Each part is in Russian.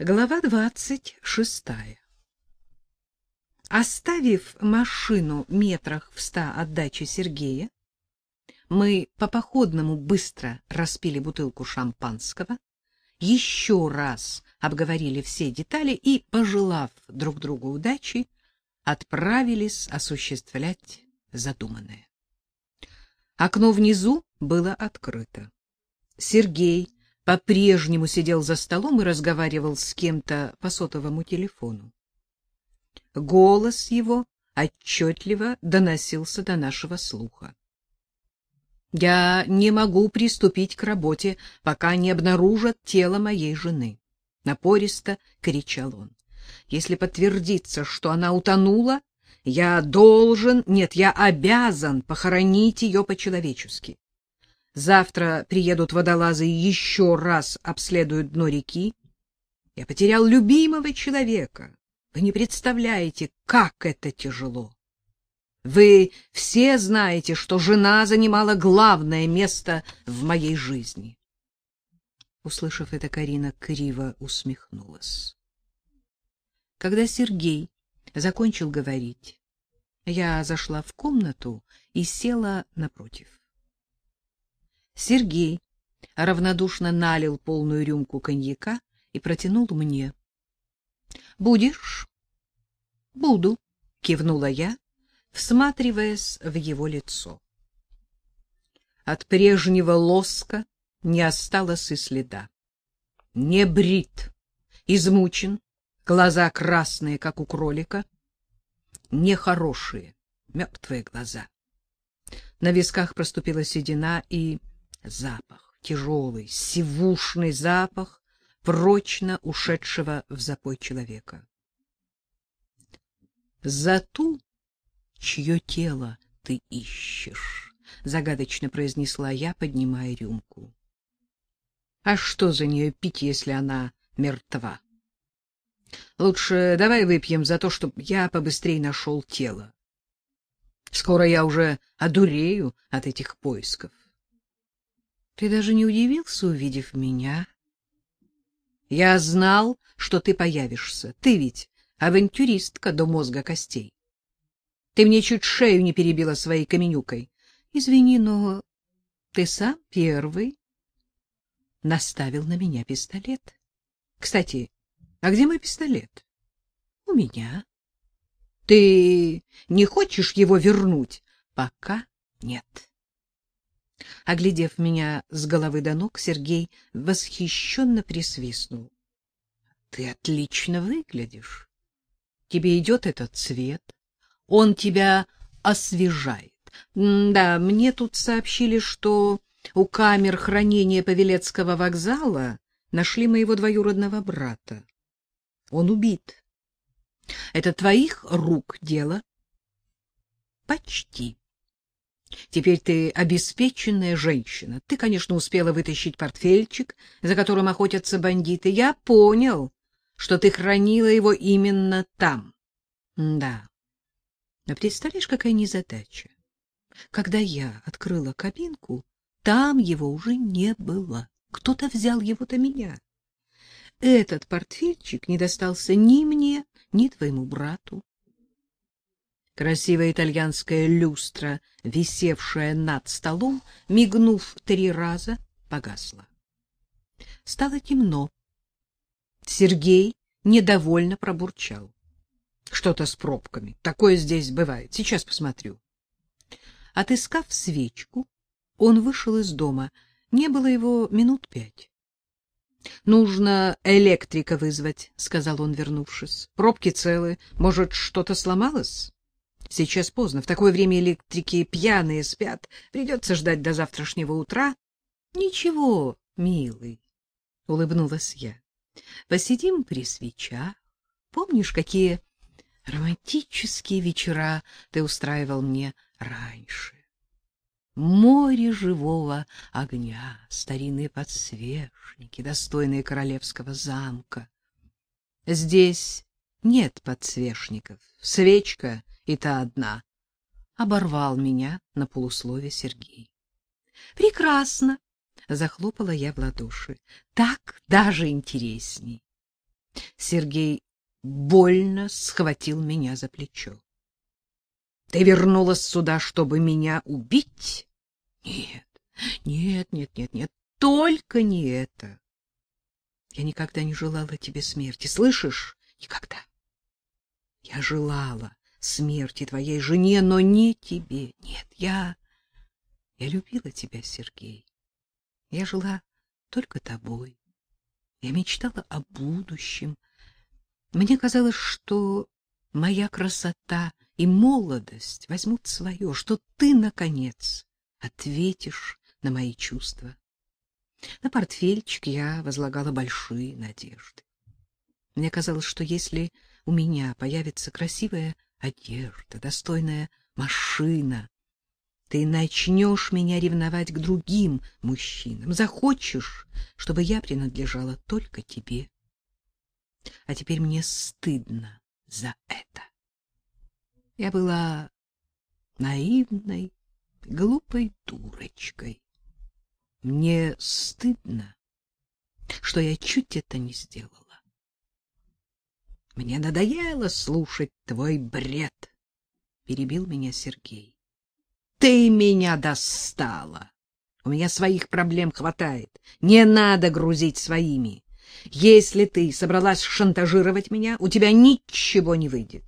Глава двадцать шестая. Оставив машину метрах в ста от дачи Сергея, мы по походному быстро распили бутылку шампанского, еще раз обговорили все детали и, пожелав друг другу удачи, отправились осуществлять задуманное. Окно внизу было открыто. Сергей по-прежнему сидел за столом и разговаривал с кем-то по сотовому телефону. Голос его отчетливо доносился до нашего слуха. Я не могу приступить к работе, пока не обнаружат тело моей жены, напористо кричал он. Если подтвердится, что она утонула, я должен, нет, я обязан похоронить ее по-человечески. Завтра приедут водолазы и еще раз обследуют дно реки. Я потерял любимого человека. Вы не представляете, как это тяжело. Вы все знаете, что жена занимала главное место в моей жизни. Услышав это, Карина криво усмехнулась. Когда Сергей закончил говорить, я зашла в комнату и села напротив. Сергей равнодушно налил полную рюмку коньяка и протянул мне. Будешь? Буду, кивнула я, всматриваясь в его лицо. От прежнего лоска не осталось и следа. Не брит, измучен, глаза красные, как у кролика, нехорошие, мертвые глаза. На висках проступила седина и запах, тяжелый, сивушный запах прочно ушедшего в запой человека. За ту, чье тело ты ищешь, загадочно произнесла я, поднимая рюмку. А что за нее пить, если она мертва? Лучше давай выпьем за то, чтобы я побыстрее нашел тело. Скоро я уже одурею от этих поисков. Ты даже не удивился, увидев меня? Я знал, что ты появишься. Ты ведь авантюристка до мозга костей. Ты мне чуть шею не перебила своей каменюкой. Извини, но ты сам первый наставил на меня пистолет. Кстати, а где мой пистолет? У меня. Ты не хочешь его вернуть? Пока нет. Оглядев меня с головы до ног, Сергей восхищенно присвистнул. — Ты отлично выглядишь. Тебе идет этот цвет. Он тебя освежает. Да, мне тут сообщили, что у камер хранения Павелецкого вокзала нашли моего двоюродного брата. Он убит. Это твоих рук дело? Почти. Теперь ты обеспеченная женщина. Ты, конечно, успела вытащить портфельчик, за которым охотятся бандиты. Я понял, что ты хранила его именно там. Да. Но представляешь, какая незадача. Когда я открыла кабинку, там его уже не было. Кто-то взял его до меня. Этот портфельчик не достался ни мне, ни твоему брату. Красивая итальянская люстра, висевшая над столом, мигнув три раза, погасла. Стало темно. Сергей недовольно пробурчал. Что-то с пробками. Такое здесь бывает. Сейчас посмотрю. Отыскав свечку, он вышел из дома. Не было его минут пять. Нужно электрика вызвать, сказал он, вернувшись. Пробки целы, может, что-то сломалось? Сейчас поздно, в такое время электрики пьяные спят, придется ждать до завтрашнего утра. Ничего, милый, улыбнулась я. Посидим при свечах. Помнишь, какие романтические вечера ты устраивал мне раньше? Море живого огня, старинные подсвечники, достойные королевского замка. Здесь нет подсвечников. Свечка та одна. Оборвал меня на полуслове Сергей. Прекрасно, захлопала я в ладоши. Так даже интересней. Сергей больно схватил меня за плечо. Ты вернулась сюда, чтобы меня убить? Нет. Нет, нет, нет, нет, только не это. Я никогда не желала тебе смерти, слышишь? Никогда. Я желала смерти твоей жене, но не тебе. Нет, я я любила тебя, Сергей. Я жила только тобой. Я мечтала о будущем. Мне казалось, что моя красота и молодость возьмут свое, что ты, наконец, ответишь на мои чувства. На портфельчик я возлагала большие надежды. Мне казалось, что если у меня появится красивая одежда, достойная машина, ты начнешь меня ревновать к другим мужчинам, захочешь, чтобы я принадлежала только тебе. А теперь мне стыдно за это. Я была наивной, глупой дурочкой. Мне стыдно, что я чуть это не сделала. Мне надоело слушать твой бред, перебил меня Сергей. Ты меня достала. У меня своих проблем хватает. Не надо грузить своими. Если ты собралась шантажировать меня, у тебя ничего не выйдет.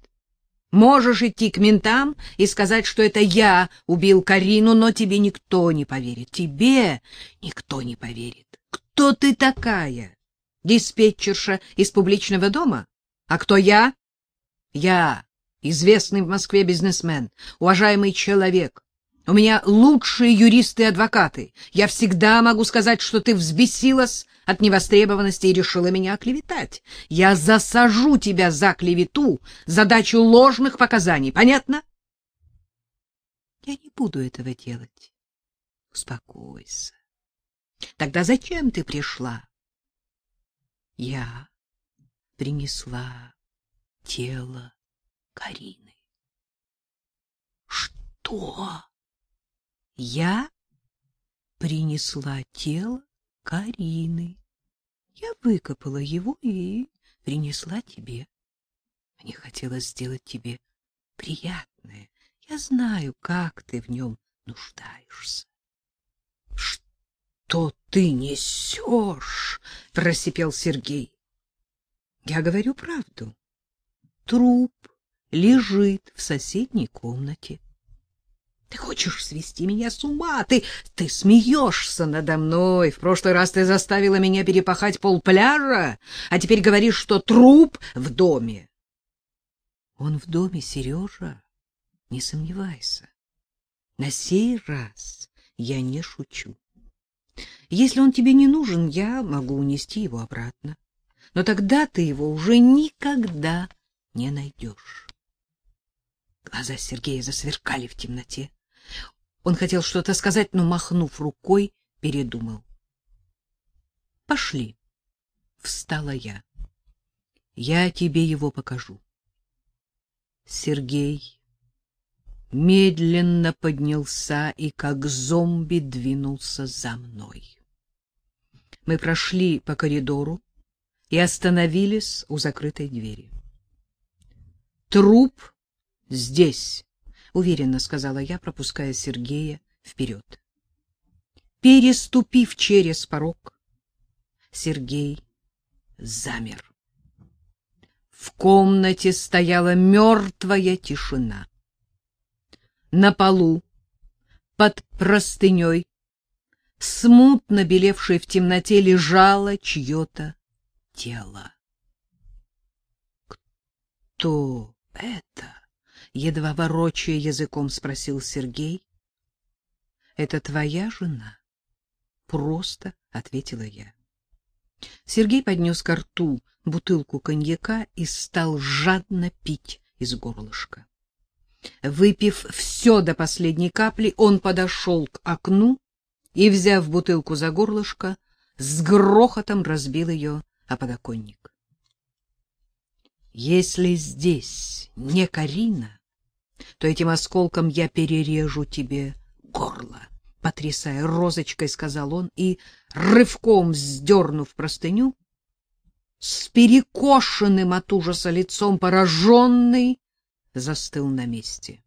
Можешь идти к ментам и сказать, что это я убил Карину, но тебе никто не поверит. Тебе никто не поверит. Кто ты такая? Диспетчерша из публичного дома? А кто я? Я известный в Москве бизнесмен, уважаемый человек. У меня лучшие юристы и адвокаты. Я всегда могу сказать, что ты взбесилась от невостребованности и решила меня оклеветать. Я засажу тебя за клевету, за дачу ложных показаний. Понятно? Я не буду этого делать. Успокойся. Тогда зачем ты пришла? Я принесла тело Карины. Что? Я принесла тело Карины. Я выкопала его и принесла тебе. Мне хотелось сделать тебе приятное. Я знаю, как ты в нем нуждаешься. — Что ты несешь? — просипел Сергей. — Я говорю правду. Труп лежит в соседней комнате. Ты хочешь свести меня с ума? Ты ты смеешься надо мной. В прошлый раз ты заставила меня перепахать пол пляжа, а теперь говоришь, что труп в доме. Он в доме, Сережа, не сомневайся. На сей раз я не шучу. Если он тебе не нужен, я могу унести его обратно. Но тогда ты его уже никогда не найдешь. Глаза Сергея засверкали в темноте. Он хотел что-то сказать, но, махнув рукой, передумал. — Пошли, — встала я. — Я тебе его покажу. Сергей медленно поднялся и, как зомби, двинулся за мной. Мы прошли по коридору и остановились у закрытой двери. Труп здесь, уверенно сказала я, пропуская Сергея вперед. Переступив через порог, Сергей замер. В комнате стояла мертвая тишина. На полу, под простыней, смутно белевшей в темноте, лежало чье-то тело. Кто это? едва ворочая языком, спросил Сергей. Это твоя жена? Просто ответила я. Сергей поднес к рту бутылку коньяка и стал жадно пить из горлышка. Выпив все до последней капли, он подошел к окну и, взяв бутылку за горлышко, с грохотом разбил ее о подоконник. Если здесь не Карина, то этим осколком я перережу тебе горло, потрясая розочкой, сказал он и рывком сдернув простыню, с перекошенным от ужаса лицом, пораженный, застыл на месте.